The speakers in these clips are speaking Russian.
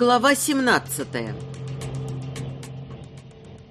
Глава 17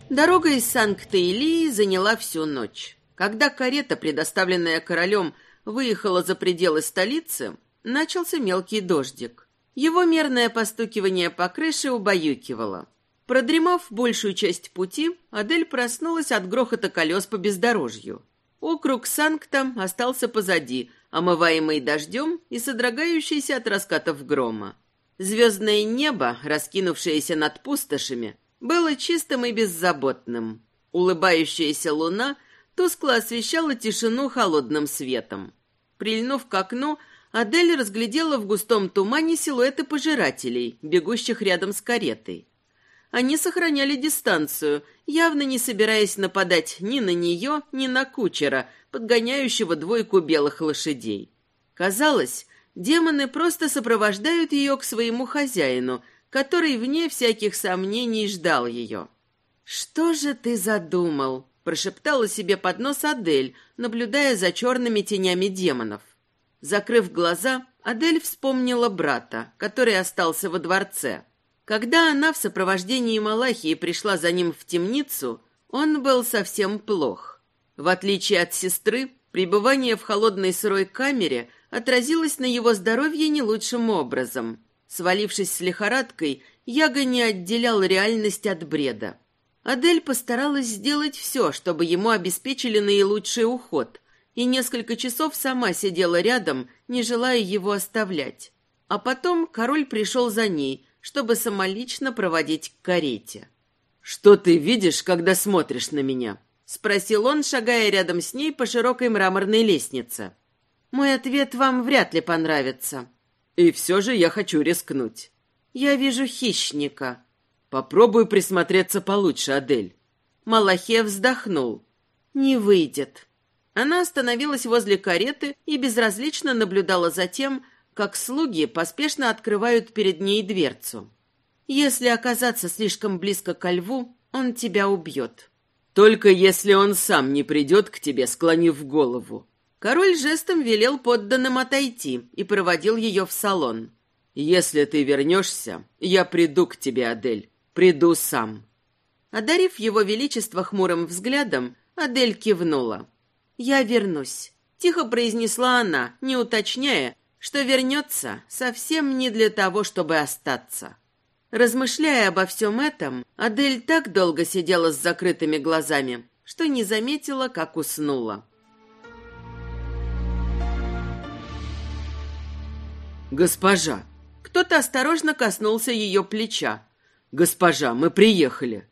Дорога из Санкт-Илии заняла всю ночь. Когда карета, предоставленная королем, выехала за пределы столицы, начался мелкий дождик. Его мерное постукивание по крыше убаюкивало. Продремав большую часть пути, Адель проснулась от грохота колес по бездорожью. Округ Санкта остался позади, омываемый дождем и содрогающийся от раскатов грома. Звездное небо, раскинувшееся над пустошами, было чистым и беззаботным. Улыбающаяся луна тускло освещала тишину холодным светом. Прильнув к окну, Адель разглядела в густом тумане силуэты пожирателей, бегущих рядом с каретой. Они сохраняли дистанцию, явно не собираясь нападать ни на нее, ни на кучера, подгоняющего двойку белых лошадей. Казалось, Демоны просто сопровождают ее к своему хозяину, который, вне всяких сомнений, ждал ее. «Что же ты задумал?» – прошептала себе под нос Адель, наблюдая за черными тенями демонов. Закрыв глаза, Адель вспомнила брата, который остался во дворце. Когда она в сопровождении Малахии пришла за ним в темницу, он был совсем плох. В отличие от сестры, пребывание в холодной сырой камере отразилось на его здоровье не лучшим образом. Свалившись с лихорадкой, Яга не отделял реальность от бреда. Адель постаралась сделать все, чтобы ему обеспечили наилучший уход, и несколько часов сама сидела рядом, не желая его оставлять. А потом король пришел за ней, чтобы самолично проводить к карете. «Что ты видишь, когда смотришь на меня?» — спросил он, шагая рядом с ней по широкой мраморной лестнице. Мой ответ вам вряд ли понравится. И все же я хочу рискнуть. Я вижу хищника. Попробую присмотреться получше, Адель. Малахе вздохнул. Не выйдет. Она остановилась возле кареты и безразлично наблюдала за тем, как слуги поспешно открывают перед ней дверцу. Если оказаться слишком близко ко льву, он тебя убьет. Только если он сам не придет к тебе, склонив голову. Король жестом велел подданным отойти и проводил ее в салон. «Если ты вернешься, я приду к тебе, Адель. Приду сам». Одарив его величество хмурым взглядом, Адель кивнула. «Я вернусь», — тихо произнесла она, не уточняя, что вернется совсем не для того, чтобы остаться. Размышляя обо всем этом, Адель так долго сидела с закрытыми глазами, что не заметила, как уснула. «Госпожа!» Кто-то осторожно коснулся ее плеча. «Госпожа, мы приехали!»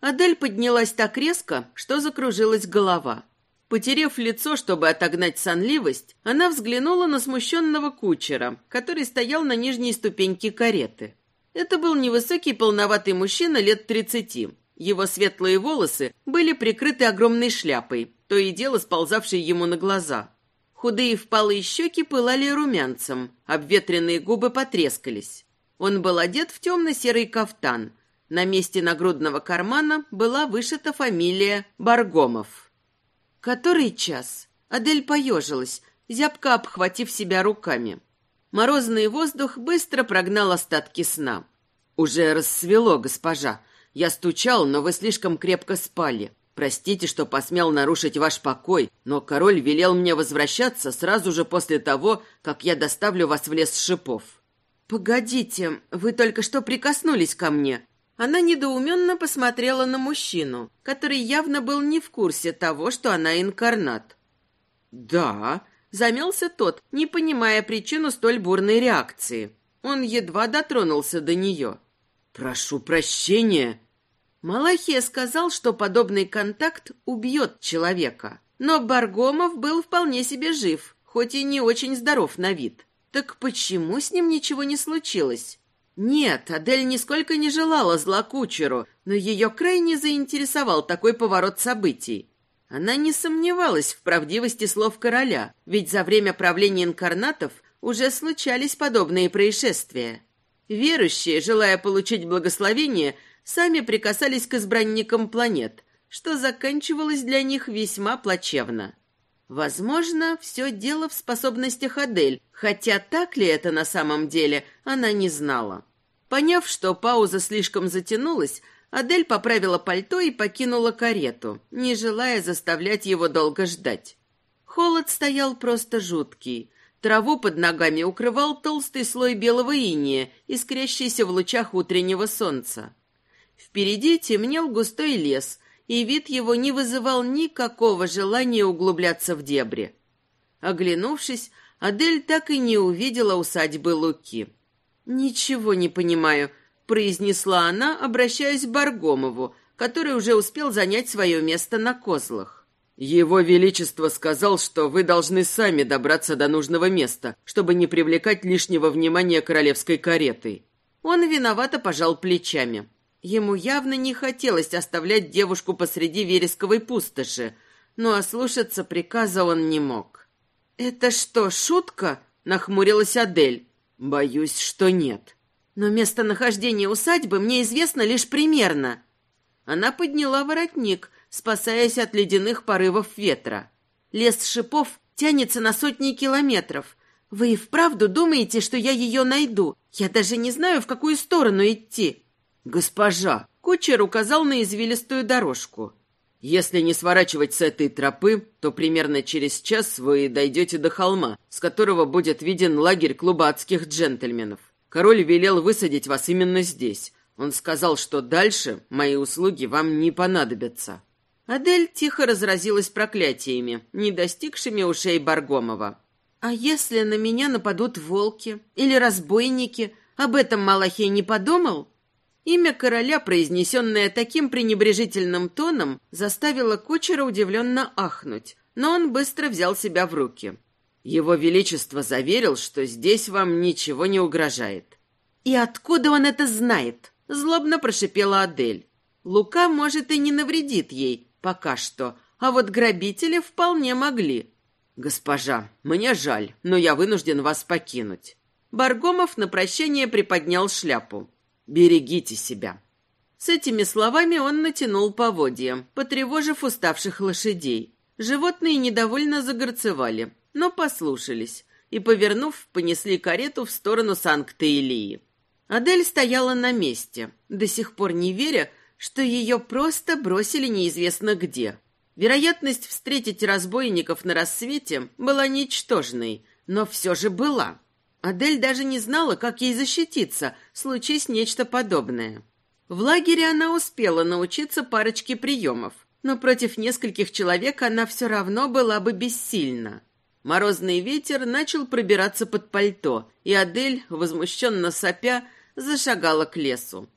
Адель поднялась так резко, что закружилась голова. Потерев лицо, чтобы отогнать сонливость, она взглянула на смущенного кучера, который стоял на нижней ступеньке кареты. Это был невысокий полноватый мужчина лет тридцати. Его светлые волосы были прикрыты огромной шляпой, то и дело сползавшей ему на глаза. Худые впалые щеки пылали румянцем, обветренные губы потрескались. Он был одет в темно-серый кафтан. На месте нагрудного кармана была вышита фамилия Баргомов. «Который час?» Адель поежилась, зябко обхватив себя руками. Морозный воздух быстро прогнал остатки сна. «Уже рассвело, госпожа. Я стучал, но вы слишком крепко спали. Простите, что посмел нарушить ваш покой, но король велел мне возвращаться сразу же после того, как я доставлю вас в лес шипов». «Погодите, вы только что прикоснулись ко мне». Она недоуменно посмотрела на мужчину, который явно был не в курсе того, что она инкарнат. «Да», — замялся тот, не понимая причину столь бурной реакции. Он едва дотронулся до нее. «Прошу прощения», Малахия сказал, что подобный контакт убьет человека. Но Баргомов был вполне себе жив, хоть и не очень здоров на вид. Так почему с ним ничего не случилось? Нет, Адель нисколько не желала зла кучеру, но ее крайне заинтересовал такой поворот событий. Она не сомневалась в правдивости слов короля, ведь за время правления инкарнатов уже случались подобные происшествия. Верующие, желая получить благословение, сами прикасались к избранникам планет, что заканчивалось для них весьма плачевно. Возможно, все дело в способностях Адель, хотя так ли это на самом деле, она не знала. Поняв, что пауза слишком затянулась, Адель поправила пальто и покинула карету, не желая заставлять его долго ждать. Холод стоял просто жуткий. Траву под ногами укрывал толстый слой белого иния, искрящийся в лучах утреннего солнца. Впереди темнел густой лес, и вид его не вызывал никакого желания углубляться в дебри. Оглянувшись, Адель так и не увидела усадьбы Луки. «Ничего не понимаю», — произнесла она, обращаясь к Баргомову, который уже успел занять свое место на козлах. «Его Величество сказал, что вы должны сами добраться до нужного места, чтобы не привлекать лишнего внимания королевской каретой». Он виновато пожал плечами. Ему явно не хотелось оставлять девушку посреди вересковой пустоши, но ослушаться приказа он не мог. «Это что, шутка?» — нахмурилась Адель. «Боюсь, что нет». «Но местонахождение усадьбы мне известно лишь примерно». Она подняла воротник, спасаясь от ледяных порывов ветра. Лес шипов тянется на сотни километров. Вы и вправду думаете, что я ее найду? Я даже не знаю, в какую сторону идти. Госпожа, кучер указал на извилистую дорожку. Если не сворачивать с этой тропы, то примерно через час вы дойдете до холма, с которого будет виден лагерь клуба адских джентльменов. Король велел высадить вас именно здесь. Он сказал, что дальше мои услуги вам не понадобятся». Адель тихо разразилась проклятиями, не достигшими ушей Баргомова. «А если на меня нападут волки или разбойники? Об этом Малахей не подумал?» Имя короля, произнесенное таким пренебрежительным тоном, заставило кучера удивленно ахнуть, но он быстро взял себя в руки. Его Величество заверил, что здесь вам ничего не угрожает. «И откуда он это знает?» — злобно прошипела Адель. «Лука, может, и не навредит ей, пока что, а вот грабители вполне могли». «Госпожа, мне жаль, но я вынужден вас покинуть». Баргомов на прощание приподнял шляпу. Берегите себя». С этими словами он натянул поводья, потревожив уставших лошадей. Животные недовольно загорцевали, но послушались и, повернув, понесли карету в сторону Санкт-Илии. Адель стояла на месте, до сих пор не веря, что ее просто бросили неизвестно где. Вероятность встретить разбойников на рассвете была ничтожной, но все же была. Адель даже не знала, как ей защититься, случись нечто подобное. В лагере она успела научиться парочке приемов, но против нескольких человек она все равно была бы бессильна. Морозный ветер начал пробираться под пальто, и Адель, возмущенно сопя, зашагала к лесу.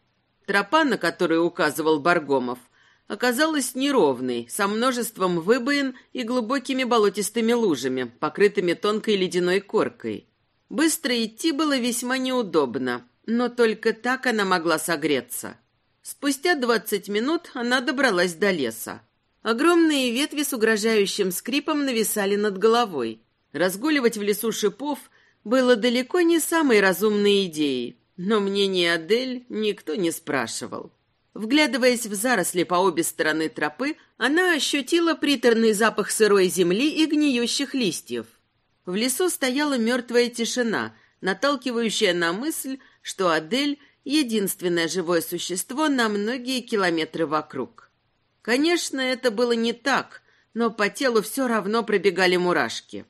Тропа, на которую указывал Баргомов, оказалась неровной, со множеством выбоин и глубокими болотистыми лужами, покрытыми тонкой ледяной коркой. Быстро идти было весьма неудобно, но только так она могла согреться. Спустя двадцать минут она добралась до леса. Огромные ветви с угрожающим скрипом нависали над головой. Разгуливать в лесу шипов было далеко не самой разумной идеей, но мнение Адель никто не спрашивал. Вглядываясь в заросли по обе стороны тропы, она ощутила приторный запах сырой земли и гниющих листьев. В лесу стояла мертвая тишина, наталкивающая на мысль, что Адель — единственное живое существо на многие километры вокруг. Конечно, это было не так, но по телу все равно пробегали мурашки.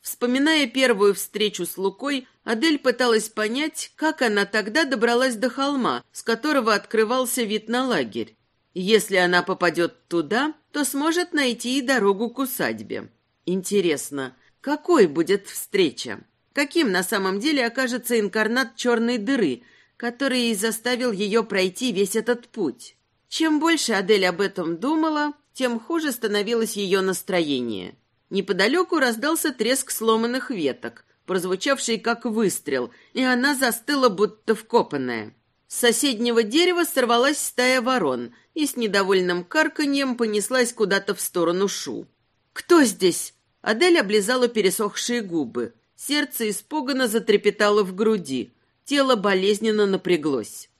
Вспоминая первую встречу с Лукой, Адель пыталась понять, как она тогда добралась до холма, с которого открывался вид на лагерь. Если она попадет туда, то сможет найти и дорогу к усадьбе. Интересно, какой будет встреча? Каким на самом деле окажется инкарнат черной дыры, который и заставил ее пройти весь этот путь? Чем больше Адель об этом думала, тем хуже становилось ее настроение. Неподалеку раздался треск сломанных веток, прозвучавший как выстрел, и она застыла, будто вкопанная. С соседнего дерева сорвалась стая ворон и с недовольным карканьем понеслась куда-то в сторону Шу. «Кто здесь?» Адель облизала пересохшие губы. Сердце испуганно затрепетало в груди. Тело болезненно напряглось.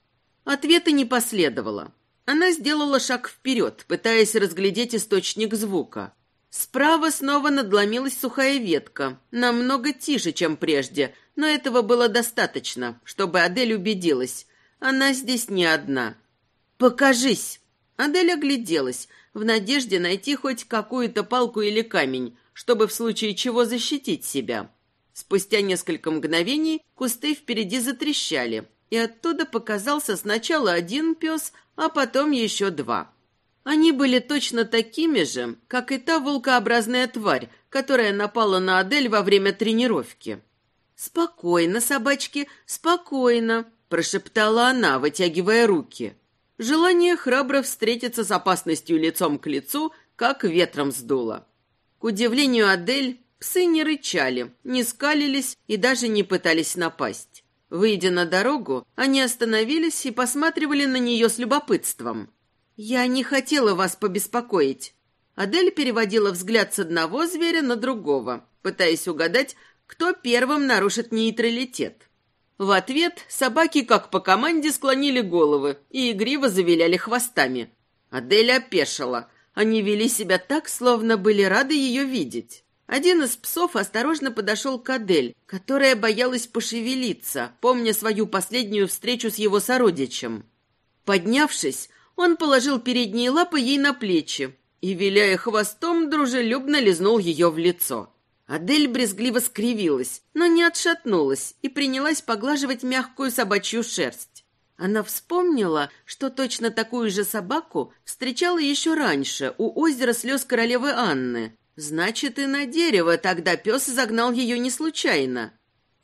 Ответа не последовало. Она сделала шаг вперед, пытаясь разглядеть источник звука. Справа снова надломилась сухая ветка, намного тише, чем прежде, но этого было достаточно, чтобы Адель убедилась. она здесь не одна. «Покажись!» Адель огляделась, в надежде найти хоть какую-то палку или камень, чтобы в случае чего защитить себя. Спустя несколько мгновений кусты впереди затрещали, и оттуда показался сначала один пес, а потом еще два. Они были точно такими же, как и та волкообразная тварь, которая напала на Адель во время тренировки. «Спокойно, собачки, спокойно», – прошептала она, вытягивая руки. Желание храбро встретиться с опасностью лицом к лицу, как ветром сдуло. К удивлению Адель, псы не рычали, не скалились и даже не пытались напасть. Выйдя на дорогу, они остановились и посматривали на нее с любопытством. «Я не хотела вас побеспокоить». Адель переводила взгляд с одного зверя на другого, пытаясь угадать, кто первым нарушит нейтралитет. В ответ собаки, как по команде, склонили головы и игриво завиляли хвостами. Адель опешила. Они вели себя так, словно были рады ее видеть. Один из псов осторожно подошел к Адель, которая боялась пошевелиться, помня свою последнюю встречу с его сородичем. Поднявшись, он положил передние лапы ей на плечи и, виляя хвостом, дружелюбно лизнул ее в лицо. Адель брезгливо скривилась, но не отшатнулась и принялась поглаживать мягкую собачью шерсть. Она вспомнила, что точно такую же собаку встречала еще раньше у озера слез королевы Анны. Значит, и на дерево тогда пес загнал ее не случайно.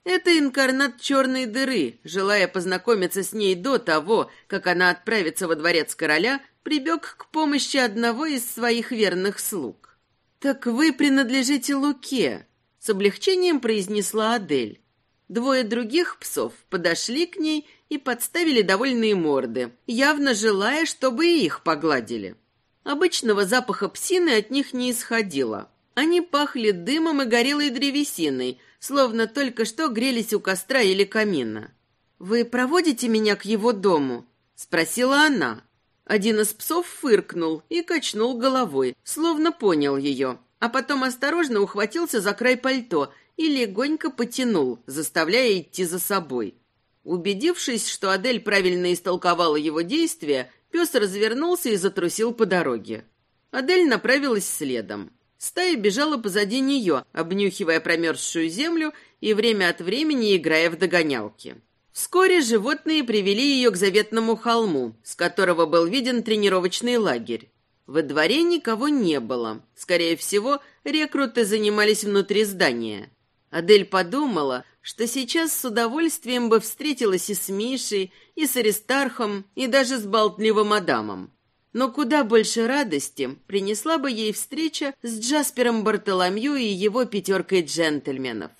Это инкарнат черной дыры, желая познакомиться с ней до того, как она отправится во дворец короля, прибег к помощи одного из своих верных слуг. «Так вы принадлежите Луке», — с облегчением произнесла Адель. Двое других псов подошли к ней и подставили довольные морды, явно желая, чтобы и их погладили. Обычного запаха псины от них не исходило. Они пахли дымом и горелой древесиной, словно только что грелись у костра или камина. «Вы проводите меня к его дому?» — спросила она. Один из псов фыркнул и качнул головой, словно понял ее, а потом осторожно ухватился за край пальто и легонько потянул, заставляя идти за собой. Убедившись, что Адель правильно истолковала его действия, пес развернулся и затрусил по дороге. Адель направилась следом. Стая бежала позади нее, обнюхивая промерзшую землю и время от времени играя в догонялки. Вскоре животные привели ее к заветному холму, с которого был виден тренировочный лагерь. Во дворе никого не было. Скорее всего, рекруты занимались внутри здания. Адель подумала, что сейчас с удовольствием бы встретилась и с Мишей, и с Аристархом, и даже с болтливым Адамом. Но куда больше радости принесла бы ей встреча с Джаспером Бартоломью и его пятеркой джентльменов.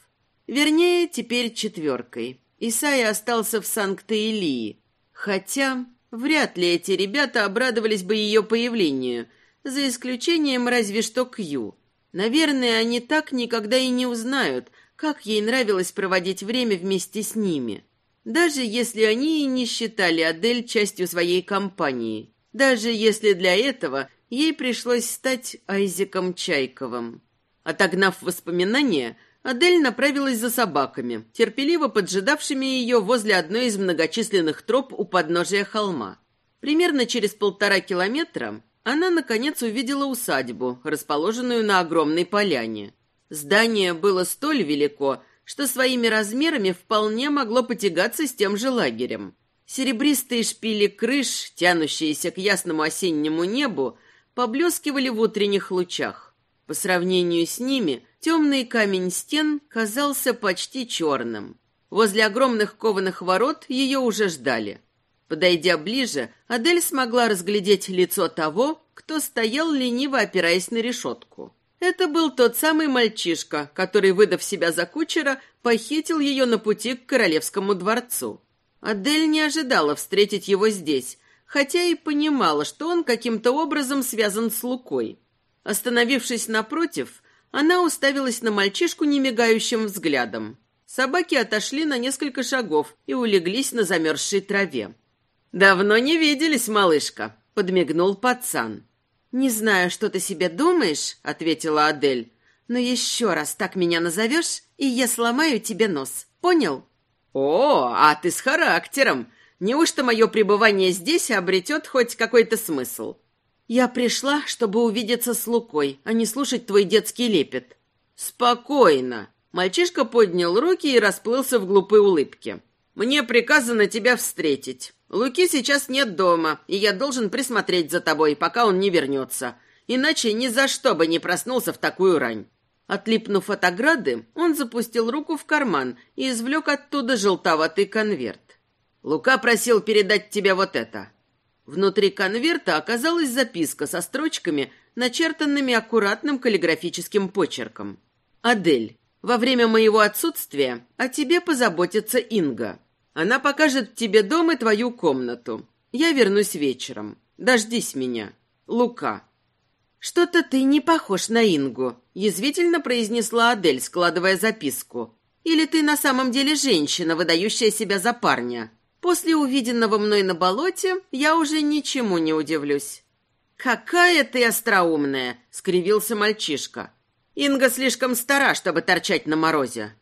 Вернее, теперь четверкой. Исайя остался в Санкт-Илии. Хотя вряд ли эти ребята обрадовались бы ее появлению, за исключением разве что Кью. Наверное, они так никогда и не узнают, как ей нравилось проводить время вместе с ними. Даже если они и не считали Адель частью своей компании. Даже если для этого ей пришлось стать Айзеком Чайковым. Отогнав воспоминания, Адель направилась за собаками, терпеливо поджидавшими ее возле одной из многочисленных троп у подножия холма. Примерно через полтора километра она, наконец, увидела усадьбу, расположенную на огромной поляне. Здание было столь велико, что своими размерами вполне могло потягаться с тем же лагерем. Серебристые шпили крыш, тянущиеся к ясному осеннему небу, поблескивали в утренних лучах. По сравнению с ними – Темный камень стен казался почти черным. Возле огромных кованых ворот ее уже ждали. Подойдя ближе, Адель смогла разглядеть лицо того, кто стоял лениво опираясь на решетку. Это был тот самый мальчишка, который, выдав себя за кучера, похитил ее на пути к королевскому дворцу. Адель не ожидала встретить его здесь, хотя и понимала, что он каким-то образом связан с Лукой. Остановившись напротив, она уставилась на мальчишку немигающим взглядом. Собаки отошли на несколько шагов и улеглись на замерзшей траве. «Давно не виделись, малышка», — подмигнул пацан. «Не знаю, что ты себе думаешь», — ответила Адель. «Но еще раз так меня назовешь, и я сломаю тебе нос. Понял?» «О, а ты с характером. Неужто мое пребывание здесь обретет хоть какой-то смысл? Я пришла, чтобы увидеться с Лукой, а не слушать твой детский лепет. Спокойно. Мальчишка поднял руки и расплылся в глупой улыбке. Мне приказано тебя встретить. Луки сейчас нет дома, и я должен присмотреть за тобой, пока он не вернется. Иначе ни за что бы не проснулся в такую рань. Отлипнув от ограды, он запустил руку в карман и извлек оттуда желтоватый конверт. «Лука просил передать тебе вот это». Внутри конверта оказалась записка со строчками, начертанными аккуратным каллиграфическим почерком. «Адель, во время моего отсутствия о тебе позаботится Инга. Она покажет тебе дом и твою комнату. Я вернусь вечером. Дождись меня. Лука». «Что-то ты не похож на Ингу», — язвительно произнесла Адель, складывая записку. «Или ты на самом деле женщина, выдающая себя за парня?» После увиденного мной на болоте я уже ничему не удивлюсь. «Какая ты остроумная!» — скривился мальчишка. «Инга слишком стара, чтобы торчать на морозе».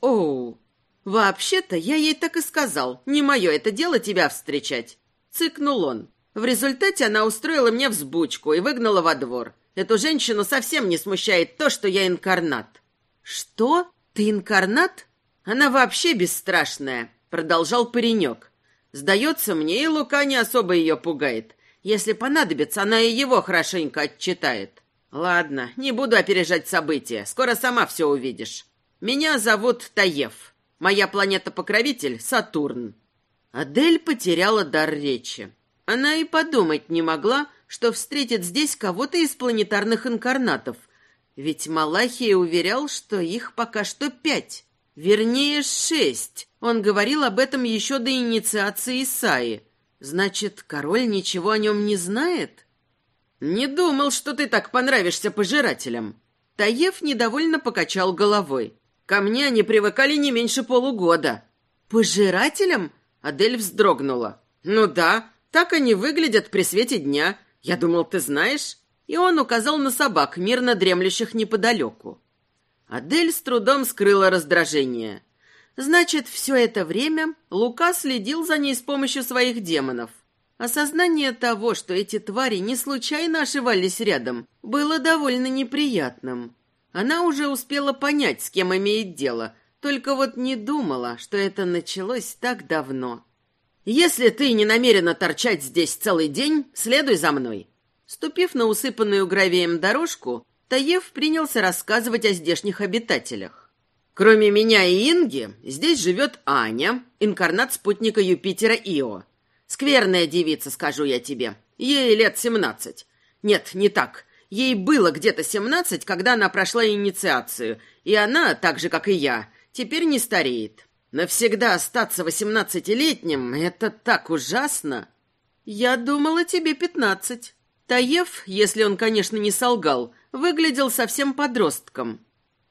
«Оу, вообще-то я ей так и сказал. Не мое это дело тебя встречать». Цыкнул он. В результате она устроила мне взбучку и выгнала во двор. Эту женщину совсем не смущает то, что я инкарнат. «Что? Ты инкарнат?» «Она вообще бесстрашная продолжал паренек. Сдается мне, и Лука не особо ее пугает. Если понадобится, она и его хорошенько отчитает. Ладно, не буду опережать события. Скоро сама все увидишь. Меня зовут Таев. Моя планета-покровитель — Сатурн. Адель потеряла дар речи. Она и подумать не могла, что встретит здесь кого-то из планетарных инкарнатов. Ведь Малахия уверял, что их пока что пять. Вернее, шесть. Он говорил об этом еще до инициации Исаи. Значит, король ничего о нем не знает? Не думал, что ты так понравишься пожирателям. Таев недовольно покачал головой. Ко мне они привыкали не меньше полугода. Пожирателям? Адель вздрогнула. Ну да, так они выглядят при свете дня. Я думал, ты знаешь. И он указал на собак, мирно дремлющих неподалеку. Адель с трудом скрыла раздражение. Значит, все это время Лука следил за ней с помощью своих демонов. Осознание того, что эти твари не случайно ошивались рядом, было довольно неприятным. Она уже успела понять, с кем имеет дело, только вот не думала, что это началось так давно. «Если ты не намерена торчать здесь целый день, следуй за мной». Ступив на усыпанную гравием дорожку, Таев принялся рассказывать о здешних обитателях. Кроме меня и Инги, здесь живет Аня, инкарнат спутника Юпитера Ио. Скверная девица, скажу я тебе. Ей лет семнадцать. Нет, не так. Ей было где-то семнадцать, когда она прошла инициацию, и она, так же, как и я, теперь не стареет. Навсегда остаться восемнадцатилетним — это так ужасно. Я думала, тебе пятнадцать. Таев, если он, конечно, не солгал, выглядел совсем подростком.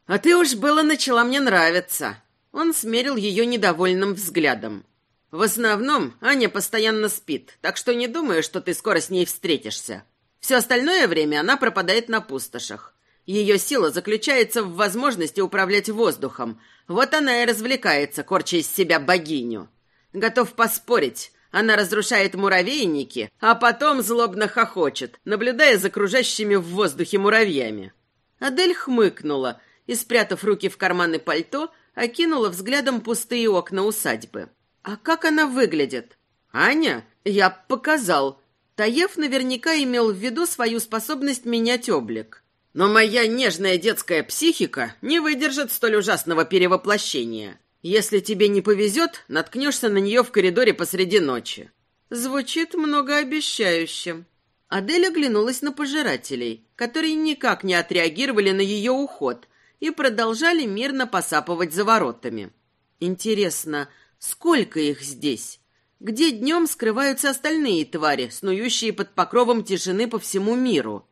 «А ты уж было начала мне нравиться». Он смерил ее недовольным взглядом. «В основном Аня постоянно спит, так что не думаю, что ты скоро с ней встретишься. Все остальное время она пропадает на пустошах. Ее сила заключается в возможности управлять воздухом. Вот она и развлекается, корча из себя богиню. Готов поспорить, она разрушает муравейники, а потом злобно хохочет, наблюдая за кружащими в воздухе муравьями. Адель хмыкнула и, спрятав руки в карманы пальто, окинула взглядом пустые окна усадьбы. «А как она выглядит?» «Аня? Я показал». Таев наверняка имел в виду свою способность менять облик. «Но моя нежная детская психика не выдержит столь ужасного перевоплощения. Если тебе не повезет, наткнешься на нее в коридоре посреди ночи». Звучит многообещающе. Адель оглянулась на пожирателей, которые никак не отреагировали на ее уход и продолжали мирно посапывать за воротами. Интересно, сколько их здесь? Где днем скрываются остальные твари, снующие под покровом тишины по всему миру?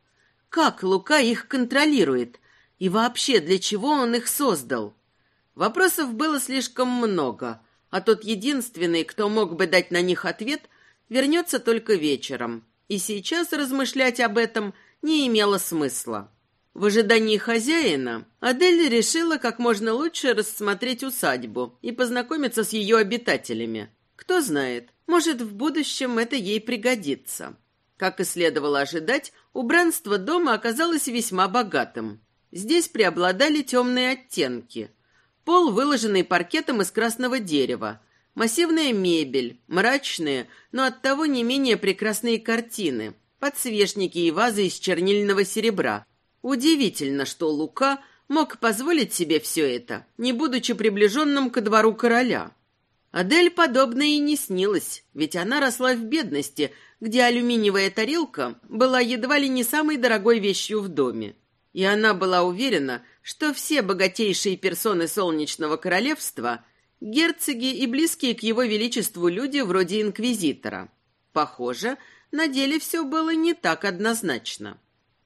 Как Лука их контролирует? И вообще, для чего он их создал? Вопросов было слишком много, а тот единственный, кто мог бы дать на них ответ, вернется только вечером. И сейчас размышлять об этом не имело смысла. В ожидании хозяина Адель решила как можно лучше рассмотреть усадьбу и познакомиться с ее обитателями. Кто знает, может, в будущем это ей пригодится. Как и следовало ожидать, убранство дома оказалось весьма богатым. Здесь преобладали темные оттенки. Пол, выложенный паркетом из красного дерева, массивная мебель, мрачные, но оттого не менее прекрасные картины, подсвечники и вазы из чернильного серебра. Удивительно, что Лука мог позволить себе все это, не будучи приближенным ко двору короля. Адель подобное и не снилось, ведь она росла в бедности, где алюминиевая тарелка была едва ли не самой дорогой вещью в доме. И она была уверена, что все богатейшие персоны Солнечного Королевства – герцоги и близкие к его величеству люди вроде инквизитора. Похоже, на деле все было не так однозначно.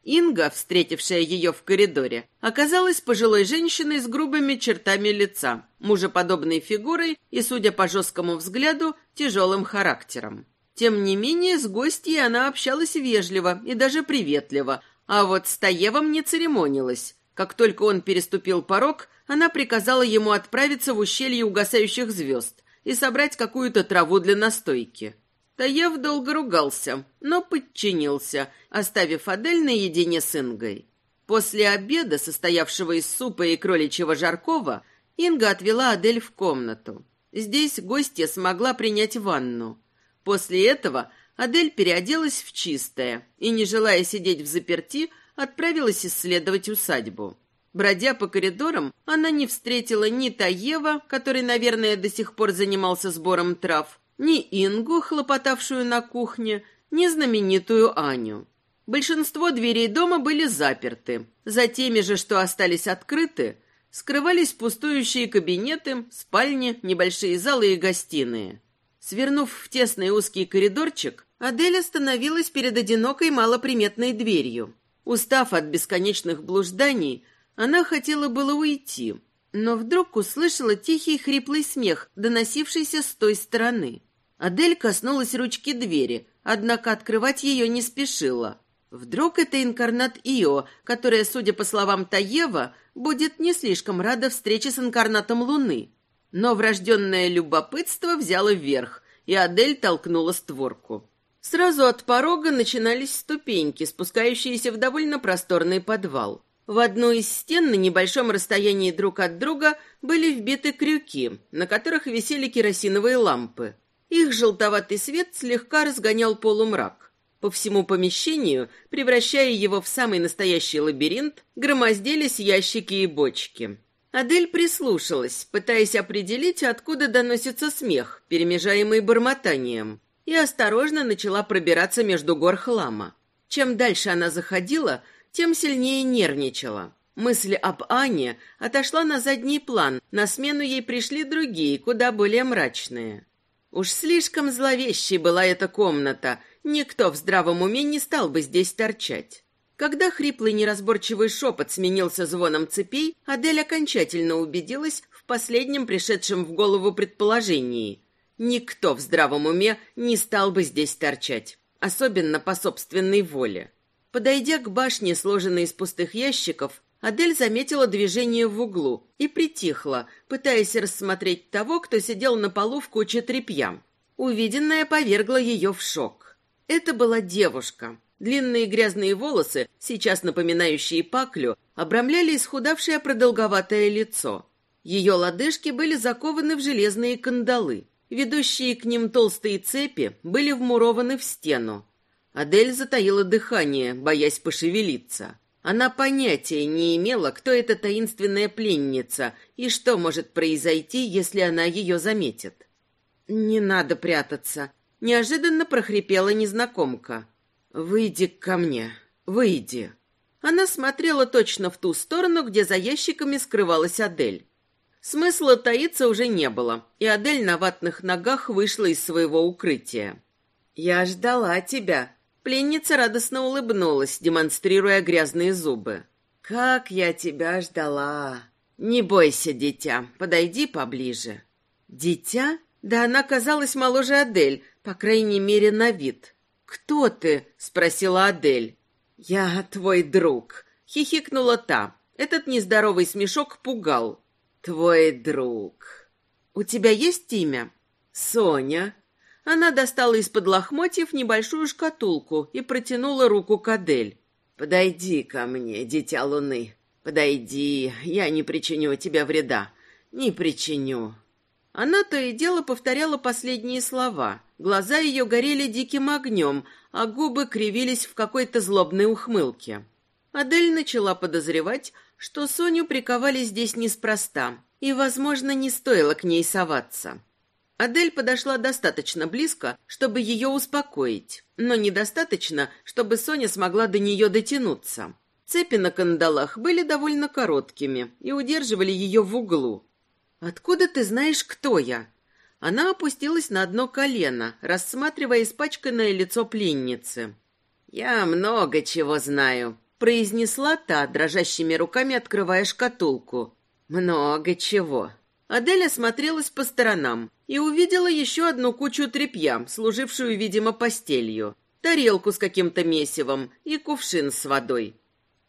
Инга, встретившая ее в коридоре, оказалась пожилой женщиной с грубыми чертами лица, мужеподобной фигурой и, судя по жесткому взгляду, тяжелым характером. Тем не менее, с гостьей она общалась вежливо и даже приветливо, а вот с Таевом не церемонилась. Как только он переступил порог, она приказала ему отправиться в ущелье угасающих звезд и собрать какую-то траву для настойки. Таев долго ругался, но подчинился, оставив Адель наедине с Ингой. После обеда, состоявшего из супа и кроличьего жаркого, Инга отвела Адель в комнату. Здесь гостья смогла принять ванну. После этого Адель переоделась в чистое и, не желая сидеть в заперти, отправилась исследовать усадьбу. Бродя по коридорам, она не встретила ни Таева, который, наверное, до сих пор занимался сбором трав, ни Ингу, хлопотавшую на кухне, ни знаменитую Аню. Большинство дверей дома были заперты. За теми же, что остались открыты, скрывались пустующие кабинеты, спальни, небольшие залы и гостиные. Свернув в тесный узкий коридорчик, Адель остановилась перед одинокой малоприметной дверью. Устав от бесконечных блужданий, она хотела было уйти, но вдруг услышала тихий хриплый смех, доносившийся с той стороны. Адель коснулась ручки двери, однако открывать ее не спешила. Вдруг это инкарнат Ио, которая, судя по словам Таева, будет не слишком рада встрече с инкарнатом Луны. Но врожденное любопытство взяло вверх, и Адель толкнула створку. Сразу от порога начинались ступеньки, спускающиеся в довольно просторный подвал. В одну из стен на небольшом расстоянии друг от друга были вбиты крюки, на которых висели керосиновые лампы. Их желтоватый свет слегка разгонял полумрак. По всему помещению, превращая его в самый настоящий лабиринт, громоздились ящики и бочки. Адель прислушалась, пытаясь определить, откуда доносится смех, перемежаемый бормотанием, и осторожно начала пробираться между гор хлама. Чем дальше она заходила, тем сильнее нервничала. Мысль об Ане отошла на задний план, на смену ей пришли другие, куда более мрачные. Уж слишком зловещей была эта комната, никто в здравом уме не стал бы здесь торчать. Когда хриплый неразборчивый шепот сменился звоном цепей, Адель окончательно убедилась в последнем пришедшем в голову предположении. Никто в здравом уме не стал бы здесь торчать, особенно по собственной воле. Подойдя к башне, сложенной из пустых ящиков, Адель заметила движение в углу и притихла, пытаясь рассмотреть того, кто сидел на полу в куче тряпья. Увиденное повергло ее в шок. Это была девушка. Длинные грязные волосы, сейчас напоминающие паклю, обрамляли исхудавшее продолговатое лицо. Ее лодыжки были закованы в железные кандалы. Ведущие к ним толстые цепи были вмурованы в стену, Адель затаила дыхание, боясь пошевелиться. Она понятия не имела, кто эта таинственная пленница и что может произойти, если она ее заметит. «Не надо прятаться», — неожиданно прохрипела незнакомка. «Выйди ко мне, выйди». Она смотрела точно в ту сторону, где за ящиками скрывалась Адель. Смысла таиться уже не было, и Адель на ватных ногах вышла из своего укрытия. «Я ждала тебя», Пленница радостно улыбнулась, демонстрируя грязные зубы. «Как я тебя ждала!» «Не бойся, дитя, подойди поближе». «Дитя?» Да она казалась моложе Адель, по крайней мере, на вид. «Кто ты?» — спросила Адель. «Я твой друг», — хихикнула та. Этот нездоровый смешок пугал. «Твой друг». «У тебя есть имя?» Соня. Она достала из-под лохмотьев небольшую шкатулку и протянула руку к Адель. «Подойди ко мне, дитя луны. Подойди, я не причиню тебе вреда. Не причиню». Она то и дело повторяла последние слова. Глаза ее горели диким огнем, а губы кривились в какой-то злобной ухмылке. Адель начала подозревать, что Соню приковали здесь неспроста, и, возможно, не стоило к ней соваться. Адель подошла достаточно близко, чтобы ее успокоить, но недостаточно, чтобы Соня смогла до нее дотянуться. Цепи на кандалах были довольно короткими и удерживали ее в углу. «Откуда ты знаешь, кто я?» Она опустилась на одно колено, рассматривая испачканное лицо пленницы. «Я много чего знаю», — произнесла та, дрожащими руками открывая шкатулку. «Много чего». Адель осмотрелась по сторонам и увидела еще одну кучу тряпья, служившую, видимо, постелью, тарелку с каким-то месивом и кувшин с водой.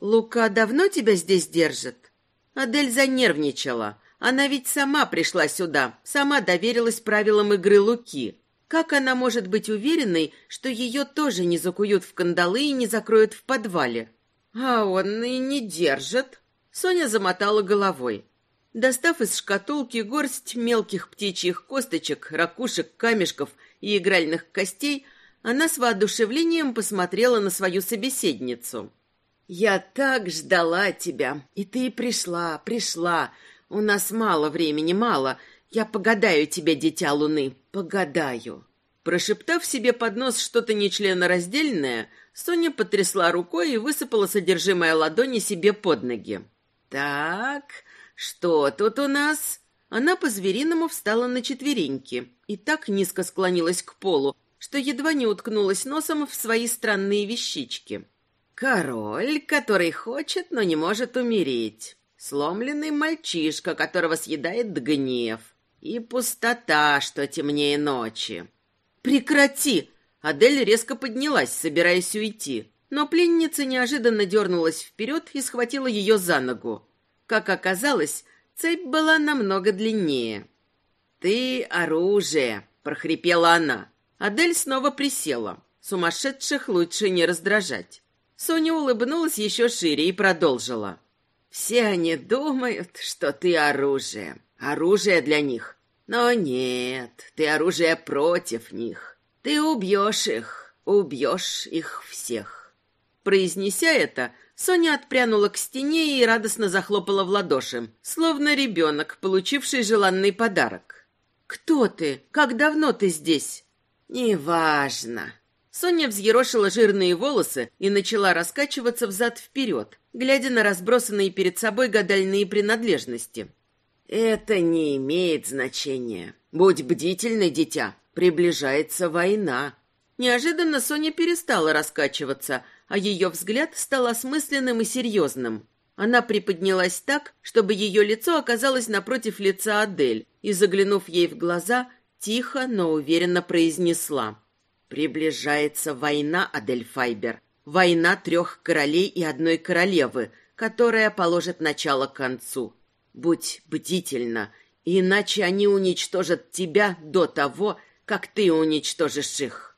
«Лука давно тебя здесь держит?» Адель занервничала. Она ведь сама пришла сюда, сама доверилась правилам игры Луки. Как она может быть уверенной, что ее тоже не закуют в кандалы и не закроют в подвале? А он и не держит. Соня замотала головой. Достав из шкатулки горсть мелких птичьих косточек, ракушек, камешков и игральных костей, она с воодушевлением посмотрела на свою собеседницу. «Я так ждала тебя, и ты пришла, пришла. У нас мало времени, мало. Я погадаю тебе, дитя луны, погадаю». Прошептав себе под нос что-то нечленораздельное, Соня потрясла рукой и высыпала содержимое ладони себе под ноги. «Так, «Что тут у нас?» Она по-звериному встала на четвереньки и так низко склонилась к полу, что едва не уткнулась носом в свои странные вещички. «Король, который хочет, но не может умереть. Сломленный мальчишка, которого съедает гнев. И пустота, что темнее ночи». «Прекрати!» Адель резко поднялась, собираясь уйти, но пленница неожиданно дернулась вперед и схватила ее за ногу. Как оказалось, цепь была намного длиннее. «Ты оружие!» — прохрипела она. Адель снова присела. Сумасшедших лучше не раздражать. Соня улыбнулась еще шире и продолжила. «Все они думают, что ты оружие. Оружие для них. Но нет, ты оружие против них. Ты убьешь их, убьешь их всех». Произнеся это, Соня отпрянула к стене и радостно захлопала в ладоши, словно ребенок, получивший желанный подарок. «Кто ты? Как давно ты здесь?» «Неважно». Соня взъерошила жирные волосы и начала раскачиваться взад-вперед, глядя на разбросанные перед собой гадальные принадлежности. «Это не имеет значения. Будь бдительной, дитя. Приближается война». Неожиданно Соня перестала раскачиваться, а ее взгляд стал осмысленным и серьезным. Она приподнялась так, чтобы ее лицо оказалось напротив лица Адель, и, заглянув ей в глаза, тихо, но уверенно произнесла. «Приближается война, Адель Файбер. Война трех королей и одной королевы, которая положит начало концу. Будь бдительна, иначе они уничтожат тебя до того, как ты уничтожишь их».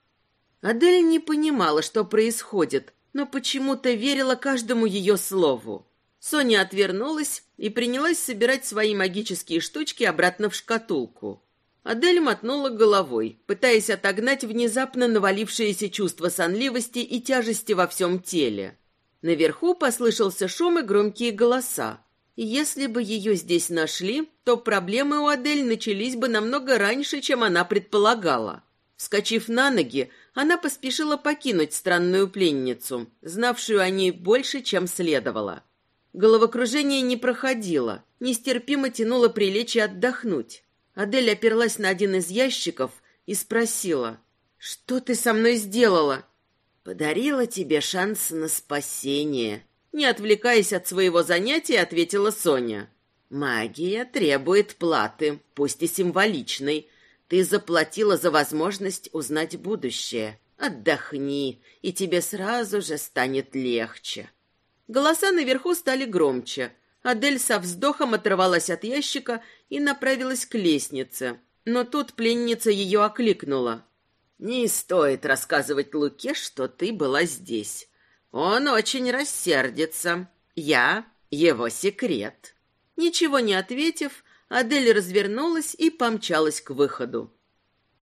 Адель не понимала, что происходит, но почему-то верила каждому ее слову. Соня отвернулась и принялась собирать свои магические штучки обратно в шкатулку. Адель мотнула головой, пытаясь отогнать внезапно навалившееся чувство сонливости и тяжести во всем теле. Наверху послышался шум и громкие голоса. Если бы ее здесь нашли, то проблемы у Адель начались бы намного раньше, чем она предполагала. Вскочив на ноги, она поспешила покинуть странную пленницу, знавшую о ней больше, чем следовало. Головокружение не проходило, нестерпимо тянуло прилечь и отдохнуть. Адель оперлась на один из ящиков и спросила, «Что ты со мной сделала?» «Подарила тебе шанс на спасение», не отвлекаясь от своего занятия, ответила Соня. «Магия требует платы, пусть и символичной, ты заплатила за возможность узнать будущее. Отдохни, и тебе сразу же станет легче. Голоса наверху стали громче. Адель со вздохом оторвалась от ящика и направилась к лестнице. Но тут пленница ее окликнула. «Не стоит рассказывать Луке, что ты была здесь. Он очень рассердится. Я — его секрет». Ничего не ответив, Адель развернулась и помчалась к выходу.